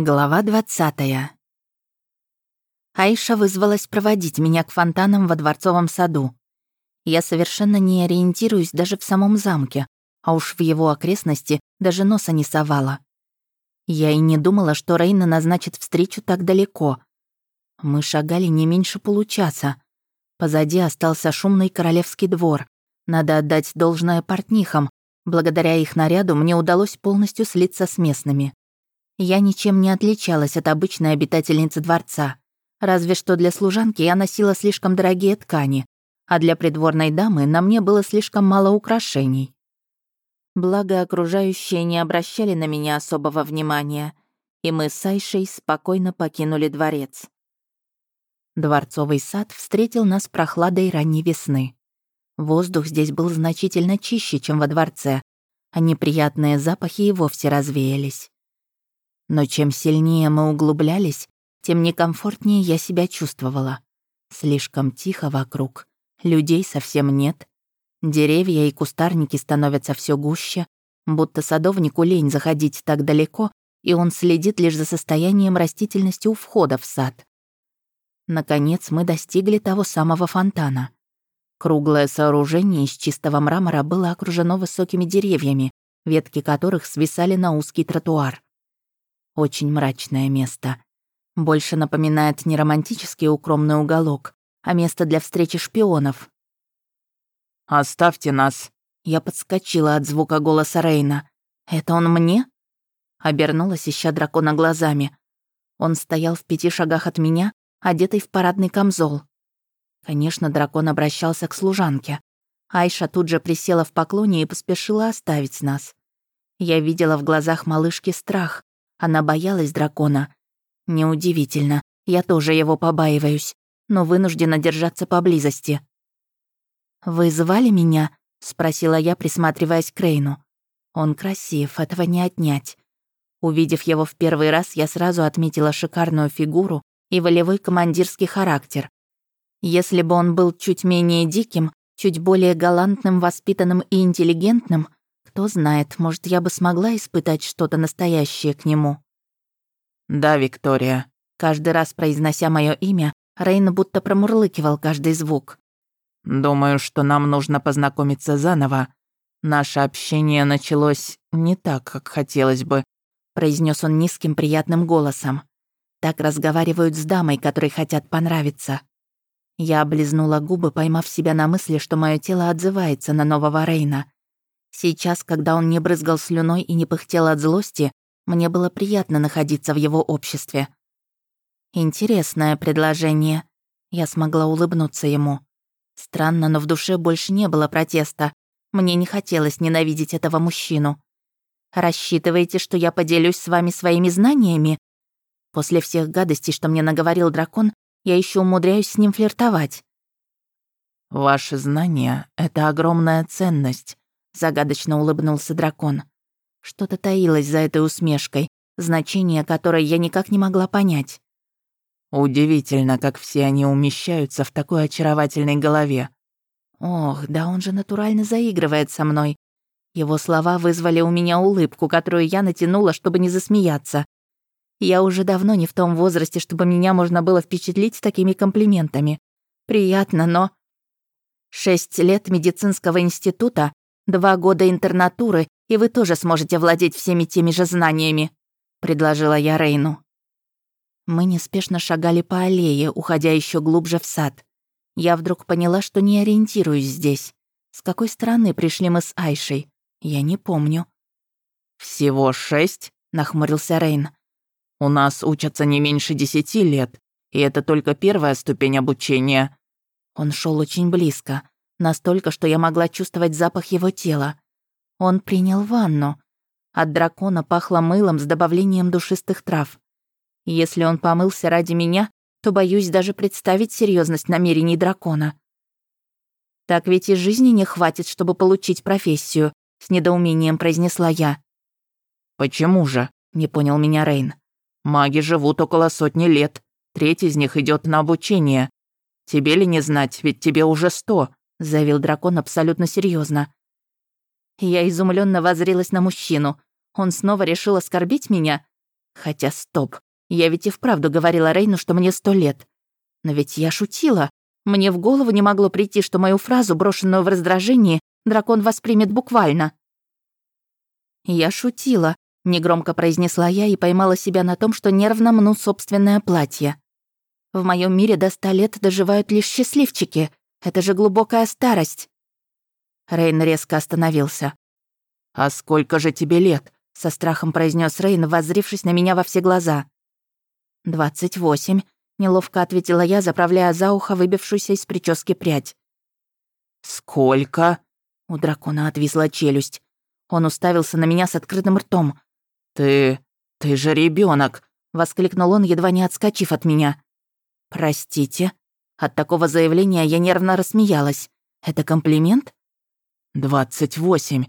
Глава двадцатая. Айша вызвалась проводить меня к фонтанам во дворцовом саду. Я совершенно не ориентируюсь даже в самом замке, а уж в его окрестности даже носа не совала. Я и не думала, что Рейна назначит встречу так далеко. Мы шагали не меньше получаса. Позади остался шумный королевский двор. Надо отдать должное портнихам. Благодаря их наряду мне удалось полностью слиться с местными. Я ничем не отличалась от обычной обитательницы дворца. Разве что для служанки я носила слишком дорогие ткани, а для придворной дамы на мне было слишком мало украшений. Благо, окружающие не обращали на меня особого внимания, и мы с Айшей спокойно покинули дворец. Дворцовый сад встретил нас прохладой ранней весны. Воздух здесь был значительно чище, чем во дворце, а неприятные запахи и вовсе развеялись. Но чем сильнее мы углублялись, тем некомфортнее я себя чувствовала. Слишком тихо вокруг, людей совсем нет. Деревья и кустарники становятся все гуще, будто садовнику лень заходить так далеко, и он следит лишь за состоянием растительности у входа в сад. Наконец мы достигли того самого фонтана. Круглое сооружение из чистого мрамора было окружено высокими деревьями, ветки которых свисали на узкий тротуар. Очень мрачное место. Больше напоминает не романтический укромный уголок, а место для встречи шпионов. «Оставьте нас!» Я подскочила от звука голоса Рейна. «Это он мне?» Обернулась, ища дракона глазами. Он стоял в пяти шагах от меня, одетый в парадный камзол. Конечно, дракон обращался к служанке. Айша тут же присела в поклоне и поспешила оставить нас. Я видела в глазах малышки страх, она боялась дракона. Неудивительно, я тоже его побаиваюсь, но вынуждена держаться поблизости. «Вы звали меня?» — спросила я, присматриваясь к Рейну. Он красив, этого не отнять. Увидев его в первый раз, я сразу отметила шикарную фигуру и волевой командирский характер. Если бы он был чуть менее диким, чуть более галантным, воспитанным и интеллигентным, кто знает, может, я бы смогла испытать что-то настоящее к нему. «Да, Виктория». Каждый раз произнося мое имя, Рейн будто промурлыкивал каждый звук. «Думаю, что нам нужно познакомиться заново. Наше общение началось не так, как хотелось бы», произнес он низким приятным голосом. Так разговаривают с дамой, которой хотят понравиться. Я облизнула губы, поймав себя на мысли, что мое тело отзывается на нового Рейна. Сейчас, когда он не брызгал слюной и не пыхтел от злости, мне было приятно находиться в его обществе. Интересное предложение. Я смогла улыбнуться ему. Странно, но в душе больше не было протеста. Мне не хотелось ненавидеть этого мужчину. Рассчитываете, что я поделюсь с вами своими знаниями? После всех гадостей, что мне наговорил дракон, я еще умудряюсь с ним флиртовать. Ваши знания — это огромная ценность, загадочно улыбнулся дракон. Что-то таилось за этой усмешкой, значение которой я никак не могла понять. Удивительно, как все они умещаются в такой очаровательной голове. Ох, да он же натурально заигрывает со мной. Его слова вызвали у меня улыбку, которую я натянула, чтобы не засмеяться. Я уже давно не в том возрасте, чтобы меня можно было впечатлить такими комплиментами. Приятно, но... Шесть лет медицинского института Два года интернатуры, и вы тоже сможете владеть всеми теми же знаниями», — предложила я Рейну. Мы неспешно шагали по аллее, уходя еще глубже в сад. Я вдруг поняла, что не ориентируюсь здесь. С какой стороны пришли мы с Айшей? Я не помню. «Всего шесть?» — нахмурился Рейн. «У нас учатся не меньше десяти лет, и это только первая ступень обучения». Он шел очень близко, Настолько, что я могла чувствовать запах его тела. Он принял ванну. От дракона пахло мылом с добавлением душистых трав. Если он помылся ради меня, то боюсь даже представить серьезность намерений дракона. Так ведь и жизни не хватит, чтобы получить профессию, с недоумением произнесла я. Почему же? не понял меня Рейн. Маги живут около сотни лет. Треть из них идет на обучение. Тебе ли не знать, ведь тебе уже сто заявил дракон абсолютно серьезно. Я изумленно возрилась на мужчину. Он снова решил оскорбить меня? Хотя стоп, я ведь и вправду говорила Рейну, что мне сто лет. Но ведь я шутила. Мне в голову не могло прийти, что мою фразу, брошенную в раздражении, дракон воспримет буквально. «Я шутила», — негромко произнесла я и поймала себя на том, что нервно мну собственное платье. «В моем мире до ста лет доживают лишь счастливчики. Это же глубокая старость». Рейн резко остановился. «А сколько же тебе лет?» — со страхом произнес Рейн, воззрившись на меня во все глаза. «Двадцать восемь», — неловко ответила я, заправляя за ухо выбившуюся из прически прядь. «Сколько?» — у дракона отвисла челюсть. Он уставился на меня с открытым ртом. «Ты... ты же ребенок, воскликнул он, едва не отскочив от меня. «Простите?» От такого заявления я нервно рассмеялась. «Это комплимент?» «Двадцать восемь.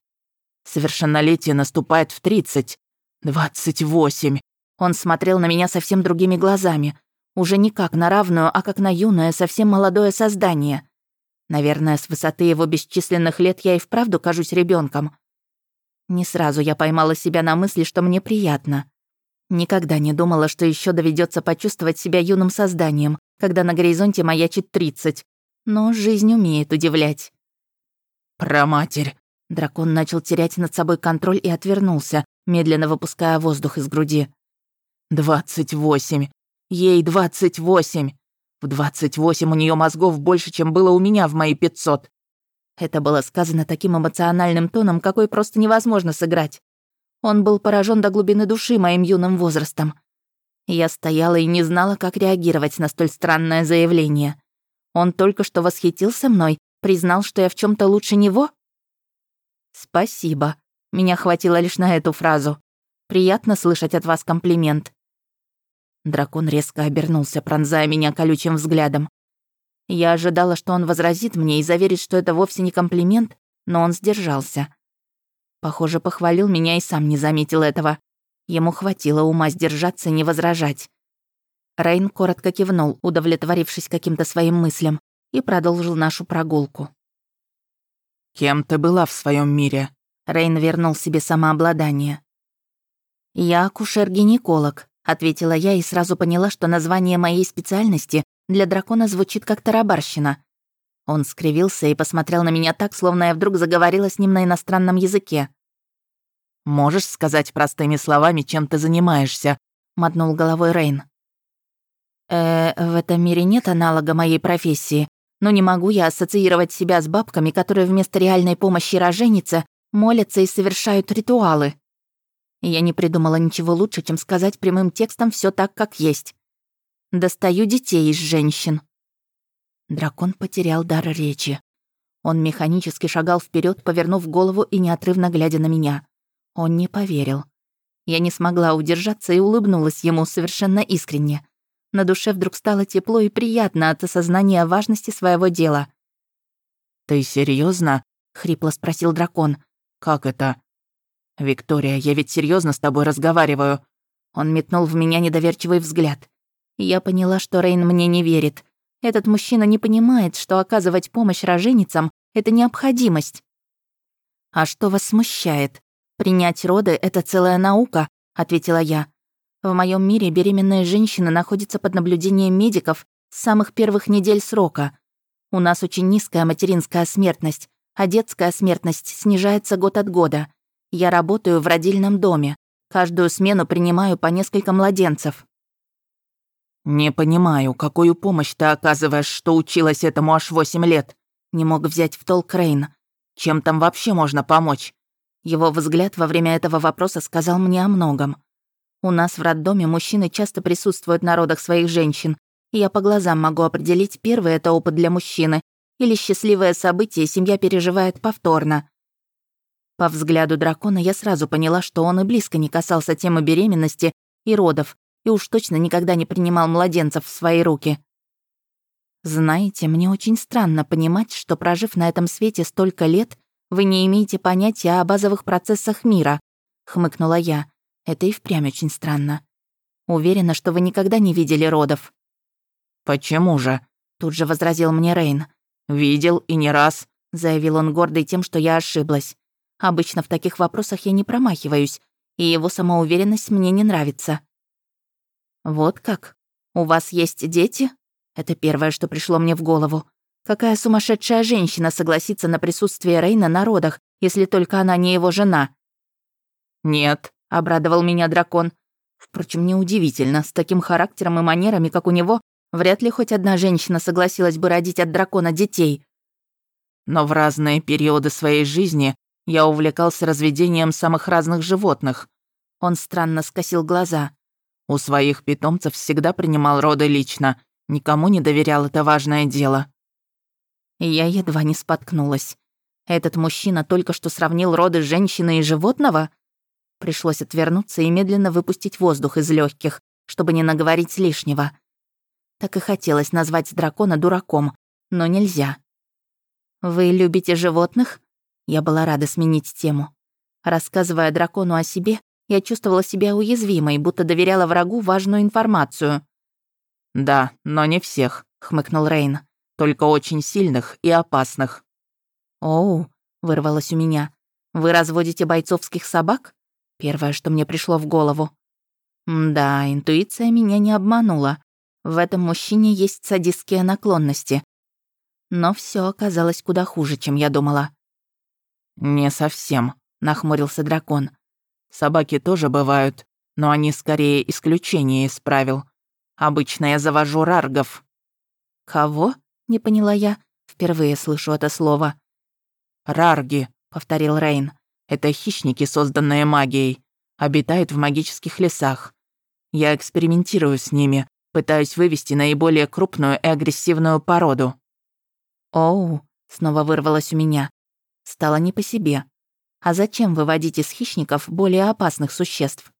Совершеннолетие наступает в тридцать. Двадцать восемь». Он смотрел на меня совсем другими глазами. Уже не как на равную, а как на юное, совсем молодое создание. Наверное, с высоты его бесчисленных лет я и вправду кажусь ребенком. Не сразу я поймала себя на мысли, что мне приятно. Никогда не думала, что еще доведется почувствовать себя юным созданием, когда на горизонте маячит тридцать. Но жизнь умеет удивлять. «Про матерь!» Дракон начал терять над собой контроль и отвернулся, медленно выпуская воздух из груди. «Двадцать восемь! Ей двадцать восемь! В двадцать восемь у нее мозгов больше, чем было у меня в мои пятьсот!» Это было сказано таким эмоциональным тоном, какой просто невозможно сыграть. Он был поражен до глубины души моим юным возрастом. Я стояла и не знала, как реагировать на столь странное заявление. Он только что восхитился мной, признал, что я в чем то лучше него? Спасибо. Меня хватило лишь на эту фразу. Приятно слышать от вас комплимент. Дракон резко обернулся, пронзая меня колючим взглядом. Я ожидала, что он возразит мне и заверит, что это вовсе не комплимент, но он сдержался. Похоже, похвалил меня и сам не заметил этого. Ему хватило ума сдержаться и не возражать. Рейн коротко кивнул, удовлетворившись каким-то своим мыслям, и продолжил нашу прогулку. «Кем ты была в своем мире?» Рейн вернул себе самообладание. «Я акушер-гинеколог», — ответила я и сразу поняла, что название моей специальности для дракона звучит как тарабарщина. Он скривился и посмотрел на меня так, словно я вдруг заговорила с ним на иностранном языке. «Можешь сказать простыми словами, чем ты занимаешься?» — мотнул головой Рейн. «Э, в этом мире нет аналога моей профессии, но не могу я ассоциировать себя с бабками, которые вместо реальной помощи роженице молятся и совершают ритуалы. Я не придумала ничего лучше, чем сказать прямым текстом все так, как есть. Достаю детей из женщин». Дракон потерял дар речи. Он механически шагал вперед, повернув голову и неотрывно глядя на меня. Он не поверил. Я не смогла удержаться и улыбнулась ему совершенно искренне. На душе вдруг стало тепло и приятно от осознания важности своего дела. «Ты серьезно? хрипло спросил дракон. «Как это?» «Виктория, я ведь серьезно с тобой разговариваю». Он метнул в меня недоверчивый взгляд. Я поняла, что Рейн мне не верит. Этот мужчина не понимает, что оказывать помощь роженицам — это необходимость. «А что вас смущает? Принять роды — это целая наука», — ответила я. «В моем мире беременная женщина находится под наблюдением медиков с самых первых недель срока. У нас очень низкая материнская смертность, а детская смертность снижается год от года. Я работаю в родильном доме. Каждую смену принимаю по несколько младенцев. «Не понимаю, какую помощь ты оказываешь, что училась этому аж восемь лет?» Не мог взять в толк Рейн. «Чем там вообще можно помочь?» Его взгляд во время этого вопроса сказал мне о многом. У нас в роддоме мужчины часто присутствуют на родах своих женщин, и я по глазам могу определить, первый это опыт для мужчины, или счастливое событие семья переживает повторно. По взгляду дракона я сразу поняла, что он и близко не касался темы беременности и родов, и уж точно никогда не принимал младенцев в свои руки. Знаете, мне очень странно понимать, что, прожив на этом свете столько лет, вы не имеете понятия о базовых процессах мира, хмыкнула я. Это и впрямь очень странно. Уверена, что вы никогда не видели родов. Почему же? Тут же возразил мне Рейн. Видел и не раз, заявил он гордый тем, что я ошиблась. Обычно в таких вопросах я не промахиваюсь, и его самоуверенность мне не нравится. «Вот как? У вас есть дети?» Это первое, что пришло мне в голову. Какая сумасшедшая женщина согласится на присутствие Рейна на родах, если только она не его жена? «Нет», — обрадовал меня дракон. Впрочем, неудивительно, с таким характером и манерами, как у него, вряд ли хоть одна женщина согласилась бы родить от дракона детей. Но в разные периоды своей жизни я увлекался разведением самых разных животных. Он странно скосил глаза. У своих питомцев всегда принимал роды лично, никому не доверял это важное дело. Я едва не споткнулась. Этот мужчина только что сравнил роды женщины и животного? Пришлось отвернуться и медленно выпустить воздух из легких, чтобы не наговорить лишнего. Так и хотелось назвать дракона дураком, но нельзя. «Вы любите животных?» Я была рада сменить тему. Рассказывая дракону о себе, я чувствовала себя уязвимой, будто доверяла врагу важную информацию. «Да, но не всех», — хмыкнул Рейн. «Только очень сильных и опасных». «Оу», — вырвалось у меня. «Вы разводите бойцовских собак?» Первое, что мне пришло в голову. Да, интуиция меня не обманула. В этом мужчине есть садистские наклонности. Но все оказалось куда хуже, чем я думала. «Не совсем», — нахмурился дракон. «Собаки тоже бывают, но они скорее исключение из правил. Обычно я завожу раргов». «Кого?» — не поняла я. Впервые слышу это слово. «Рарги», — повторил Рейн. Это хищники, созданные магией. Обитают в магических лесах. Я экспериментирую с ними, пытаюсь вывести наиболее крупную и агрессивную породу. Оу, снова вырвалось у меня. Стало не по себе. А зачем выводить из хищников более опасных существ?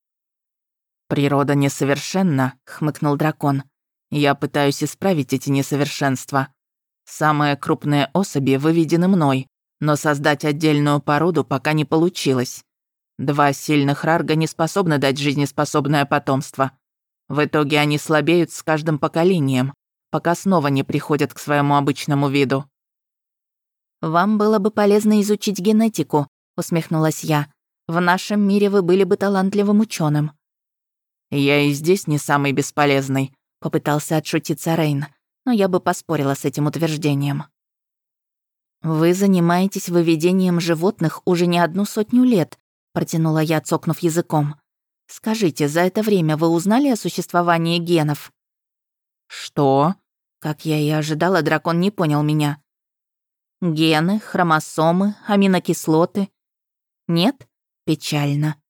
«Природа несовершенна», — хмыкнул дракон. «Я пытаюсь исправить эти несовершенства. Самые крупные особи выведены мной, но создать отдельную породу пока не получилось. Два сильных рарга не способны дать жизнеспособное потомство. В итоге они слабеют с каждым поколением, пока снова не приходят к своему обычному виду. «Вам было бы полезно изучить генетику», — усмехнулась я. «В нашем мире вы были бы талантливым ученым. «Я и здесь не самый бесполезный», — попытался отшутиться Рейн, но я бы поспорила с этим утверждением. «Вы занимаетесь выведением животных уже не одну сотню лет», протянула я, цокнув языком. «Скажите, за это время вы узнали о существовании генов?» «Что?» Как я и ожидала, дракон не понял меня. «Гены, хромосомы, аминокислоты?» «Нет? Печально».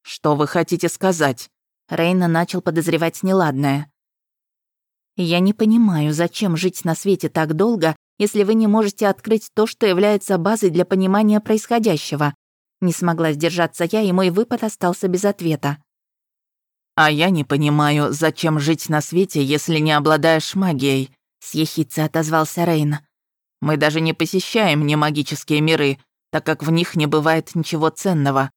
«Что вы хотите сказать?» Рейна начал подозревать неладное. «Я не понимаю, зачем жить на свете так долго, если вы не можете открыть то, что является базой для понимания происходящего. Не смогла сдержаться я, и мой выпад остался без ответа. «А я не понимаю, зачем жить на свете, если не обладаешь магией», — с отозвался Рейн. «Мы даже не посещаем немагические миры, так как в них не бывает ничего ценного».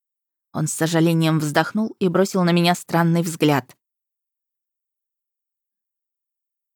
Он с сожалением вздохнул и бросил на меня странный взгляд.